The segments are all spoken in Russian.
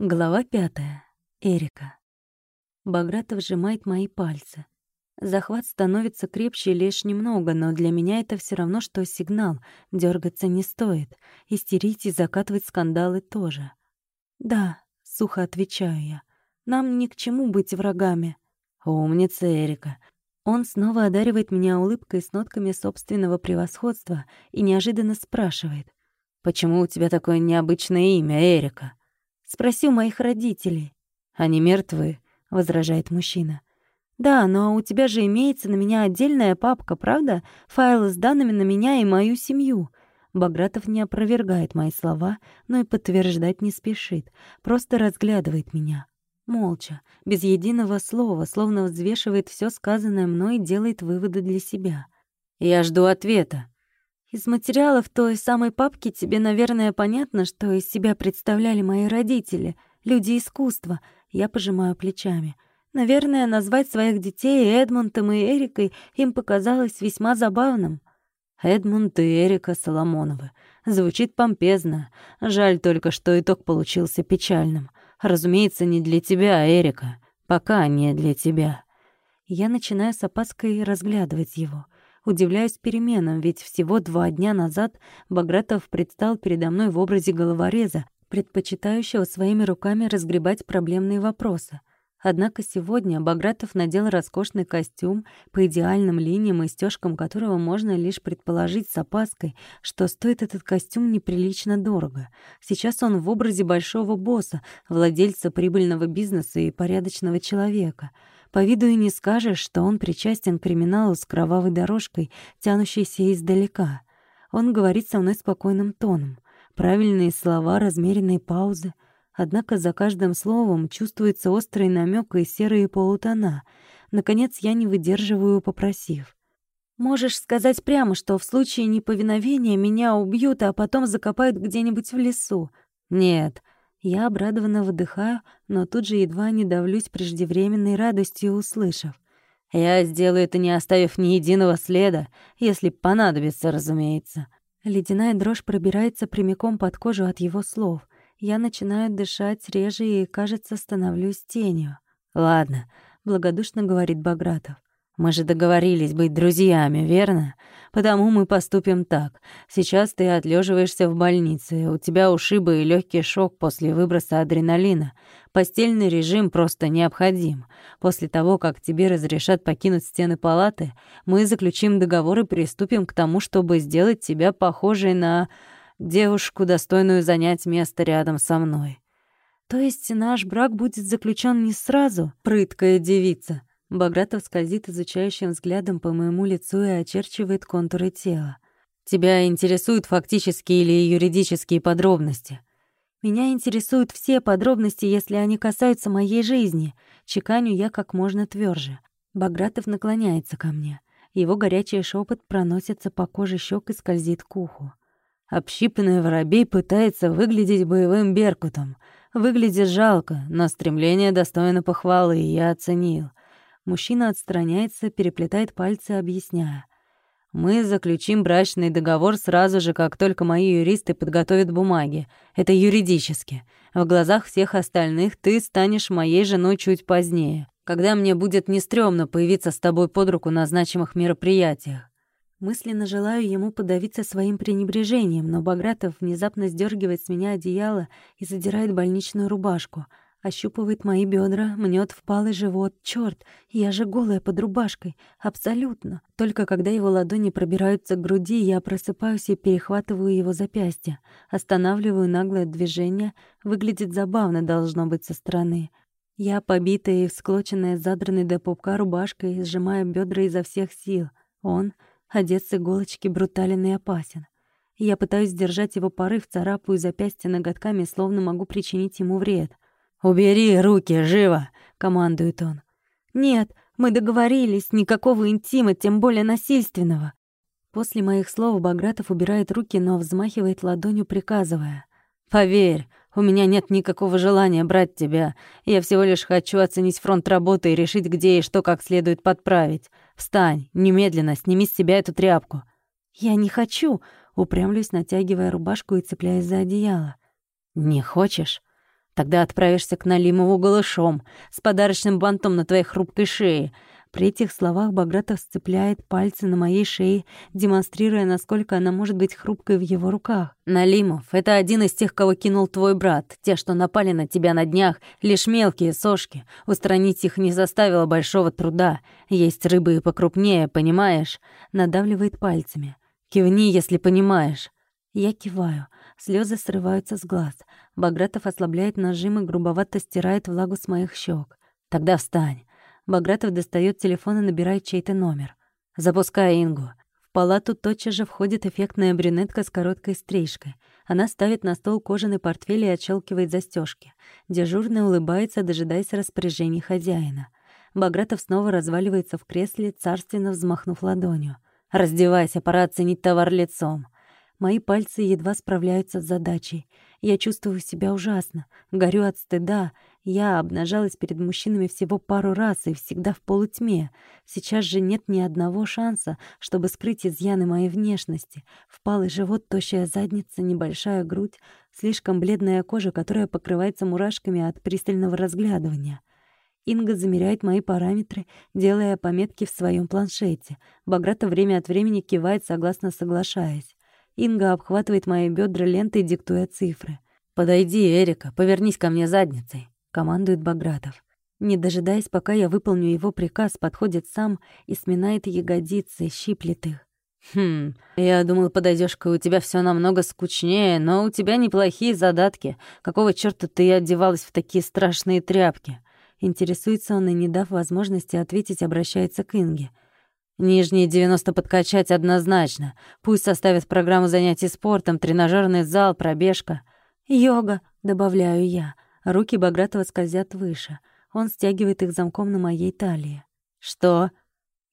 Глава пятая. Эрика. Багратов сжимает мои пальцы. Захват становится крепче лишь немного, но для меня это все равно, что сигнал. Дергаться не стоит. Истерить и закатывать скандалы тоже. «Да», — сухо отвечаю я. «Нам ни к чему быть врагами». «Умница, Эрика». Он снова одаривает меня улыбкой с нотками собственного превосходства и неожиданно спрашивает. «Почему у тебя такое необычное имя, Эрика?» Спроси у моих родителей. Они мертвы, возражает мужчина. Да, но у тебя же имеется на меня отдельная папка, правда? Файлы с данными на меня и мою семью. Багратов не опровергает мои слова, но и подтверждать не спешит, просто разглядывает меня. Молча, без единого слова, словно взвешивает все сказанное мной и делает выводы для себя. «Я жду ответа», из материалов той самой папки тебе, наверное, понятно, что из себя представляли мои родители, люди искусства. Я пожимаю плечами. Наверное, назвать своих детей Эдмундом и Эрикой им показалось весьма забавным. Эдмунд и Эрика Соломоновы. Звучит помпезно. Жаль только, что итог получился печальным. Разумеется, не для тебя, Эрика. Пока не для тебя. Я начинаю с опаской разглядывать его — Удивляюсь переменам, ведь всего два дня назад Багратов предстал передо мной в образе головореза, предпочитающего своими руками разгребать проблемные вопросы. Однако сегодня Багратов надел роскошный костюм, по идеальным линиям и стёжкам которого можно лишь предположить с опаской, что стоит этот костюм неприлично дорого. Сейчас он в образе большого босса, владельца прибыльного бизнеса и порядочного человека — по виду и не скажешь, что он причастен к криминалу с кровавой дорожкой, тянущейся издалека. Он говорит со мной спокойным тоном. Правильные слова, размеренные паузы. Однако за каждым словом чувствуется острый намек и серые полутона. Наконец я не выдерживаю, попросив. «Можешь сказать прямо, что в случае неповиновения меня убьют, а потом закопают где-нибудь в лесу?» «Нет», я обрадованно выдыхаю, но тут же едва не давлюсь преждевременной радостью, услышав. «Я сделаю это, не оставив ни единого следа, если понадобится, разумеется». Ледяная дрожь пробирается прямиком под кожу от его слов. Я начинаю дышать реже и, кажется, становлюсь тенью. «Ладно», — благодушно говорит Багратов. Мы же договорились быть друзьями, верно? Потому мы поступим так. Сейчас ты отлеживаешься в больнице, у тебя ушибы и легкий шок после выброса адреналина. Постельный режим просто необходим. После того, как тебе разрешат покинуть стены палаты, мы заключим договор и приступим к тому, чтобы сделать тебя похожей на девушку, достойную занять место рядом со мной. То есть наш брак будет заключен не сразу, прыткая девица. Багратов скользит изучающим взглядом по моему лицу и очерчивает контуры тела. «Тебя интересуют фактические или юридические подробности?» «Меня интересуют все подробности, если они касаются моей жизни», чеканю я как можно тверже. Багратов наклоняется ко мне. Его горячий шепот проносится по коже щек и скользит к уху. Общипанный воробей пытается выглядеть боевым беркутом. Выглядит жалко, но стремление достойно похвалы, и я оценил. Мужчина отстраняется, переплетает пальцы, объясняя. «Мы заключим брачный договор сразу же, как только мои юристы подготовят бумаги. Это юридически. В глазах всех остальных ты станешь моей женой чуть позднее, когда мне будет не стрёмно появиться с тобой под руку на значимых мероприятиях. Мысленно желаю ему подавиться своим пренебрежением, но Багратов внезапно сдергивает с меня одеяло и задирает больничную рубашку — Ощупывает мои бедра, мнет впалый живот. Черт, я же голая под рубашкой. Абсолютно. Только когда его ладони пробираются к груди, я просыпаюсь и перехватываю его запястье. Останавливаю наглое движение. Выглядит забавно, должно быть, со стороны. Я, побитая и всклоченная, задранной до пупка рубашкой, сжимаю бедра изо всех сил. Он, одет с иголочки, брутален и опасен. Я пытаюсь сдержать его порыв, царапаю запястье ноготками, словно могу причинить ему вред — «Убери руки, живо!» — командует он. «Нет, мы договорились, никакого интима, тем более насильственного». После моих слов Багратов убирает руки, но взмахивает ладонью, приказывая. «Поверь, у меня нет никакого желания брать тебя. Я всего лишь хочу оценить фронт работы и решить, где и что как следует подправить. Встань, немедленно, сними с себя эту тряпку». «Я не хочу», — упрямлюсь, натягивая рубашку и цепляясь за одеяло. «Не хочешь?» Тогда отправишься к Налимову голышом, с подарочным бантом на твоей хрупкой шее. При этих словах Багратов сцепляет пальцы на моей шее, демонстрируя, насколько она может быть хрупкой в его руках. «Налимов — это один из тех, кого кинул твой брат. Те, что напали на тебя на днях, лишь мелкие сошки. Устранить их не заставило большого труда. Есть рыбы и покрупнее, понимаешь?» Надавливает пальцами. «Кивни, если понимаешь». Я киваю. Слезы срываются с глаз. Багратов ослабляет нажим и грубовато стирает влагу с моих щек. «Тогда встань». Багратов достает телефон и набирает чей-то номер. «Запускай Ингу». В палату тотчас же входит эффектная брюнетка с короткой стрижкой. Она ставит на стол кожаный портфель и отщелкивает застежки. Дежурный улыбается, дожидаясь распоряжений хозяина. Багратов снова разваливается в кресле, царственно взмахнув ладонью. «Раздевайся, пора оценить товар лицом». Мои пальцы едва справляются с задачей. Я чувствую себя ужасно, горю от стыда. Я обнажалась перед мужчинами всего пару раз и всегда в полутьме. Сейчас же нет ни одного шанса, чтобы скрыть изъяны моей внешности. Впалый живот, тощая задница, небольшая грудь, слишком бледная кожа, которая покрывается мурашками от пристального разглядывания. Инга замеряет мои параметры, делая пометки в своем планшете. Баграта время от времени кивает, согласно соглашаясь. Инга обхватывает мои бедра лентой, диктуя цифры. «Подойди, Эрика, повернись ко мне задницей», — командует Багратов. Не дожидаясь, пока я выполню его приказ, подходит сам и сминает ягодицы, щиплет их. «Хм, я думал, подойдешь у тебя все намного скучнее, но у тебя неплохие задатки. Какого чёрта ты одевалась в такие страшные тряпки?» Интересуется он и, не дав возможности ответить, обращается к Инге. Нижние 90 подкачать однозначно. Пусть составят программу занятий спортом, тренажерный зал, пробежка. Йога, добавляю я. Руки Багратова скользят выше. Он стягивает их замком на моей талии. Что?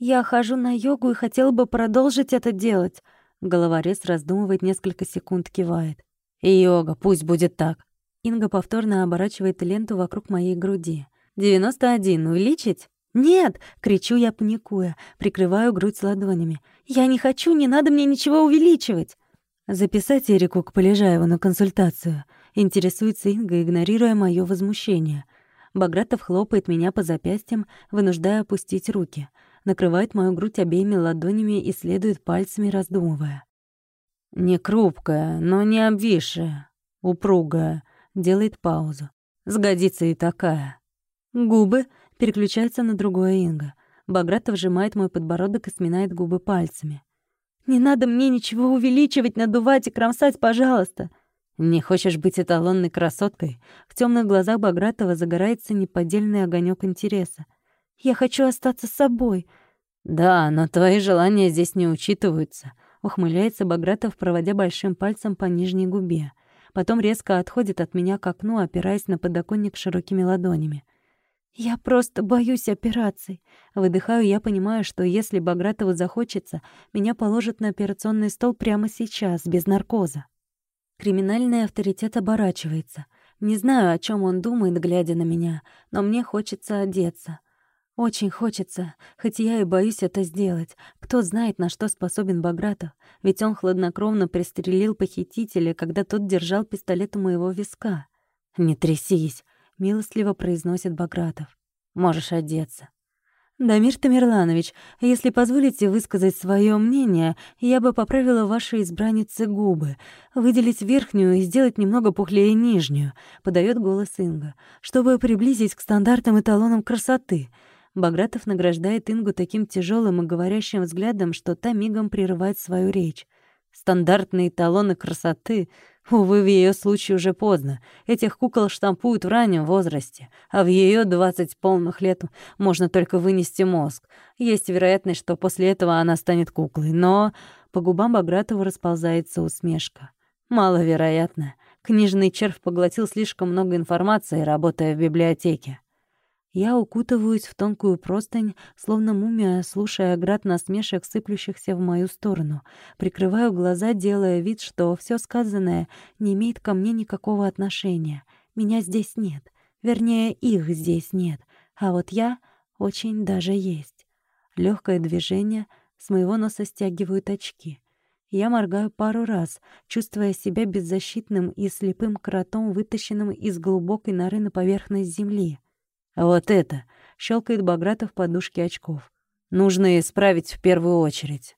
Я хожу на йогу и хотела бы продолжить это делать. Головорез раздумывает несколько секунд, кивает. Йога, пусть будет так. Инга повторно оборачивает ленту вокруг моей груди. «91 увеличить?» «Нет!» — кричу я, паникуя, прикрываю грудь ладонями. «Я не хочу, не надо мне ничего увеличивать!» Записать Эрику к Полежаеву на консультацию. Интересуется Инга, игнорируя моё возмущение. Багратов хлопает меня по запястьям, вынуждая опустить руки. Накрывает мою грудь обеими ладонями и следует пальцами, раздумывая. «Не крупкая, но не обвисшая. Упругая». Делает паузу. «Сгодится и такая». Губы Переключается на другое Инга. Багратов сжимает мой подбородок и сминает губы пальцами. «Не надо мне ничего увеличивать, надувать и кромсать, пожалуйста!» «Не хочешь быть эталонной красоткой?» В темных глазах Багратова загорается неподдельный огонек интереса. «Я хочу остаться собой». «Да, но твои желания здесь не учитываются», — ухмыляется Багратов, проводя большим пальцем по нижней губе. Потом резко отходит от меня к окну, опираясь на подоконник широкими ладонями. «Я просто боюсь операций». Выдыхаю, я понимаю, что если Багратову захочется, меня положат на операционный стол прямо сейчас, без наркоза. Криминальный авторитет оборачивается. Не знаю, о чем он думает, глядя на меня, но мне хочется одеться. Очень хочется, хоть я и боюсь это сделать. Кто знает, на что способен Багратов, ведь он хладнокровно пристрелил похитителя, когда тот держал пистолет у моего виска. «Не трясись», — милостливо произносит Багратов. «Можешь одеться». «Дамир Тамерланович, если позволите высказать свое мнение, я бы поправила вашей избраннице губы, выделить верхнюю и сделать немного пухлее нижнюю», — подает голос Инга, «чтобы приблизить к стандартам эталонам красоты». Багратов награждает Ингу таким тяжелым и говорящим взглядом, что та мигом прерывает свою речь. «Стандартные эталоны красоты Увы, в ее случае уже поздно. Этих кукол штампуют в раннем возрасте, а в ее 20 полных лет можно только вынести мозг. Есть вероятность, что после этого она станет куклой, но по губам Багратова расползается усмешка. Маловероятно. Книжный червь поглотил слишком много информации, работая в библиотеке. Я укутываюсь в тонкую простынь, словно мумия, слушая град насмешек, сыплющихся в мою сторону. Прикрываю глаза, делая вид, что все сказанное не имеет ко мне никакого отношения. Меня здесь нет. Вернее, их здесь нет. А вот я очень даже есть. Легкое движение, с моего носа стягивают очки. Я моргаю пару раз, чувствуя себя беззащитным и слепым кротом, вытащенным из глубокой норы на поверхность земли. «А вот это!» — щелкает Багратов подушки очков. «Нужно исправить в первую очередь».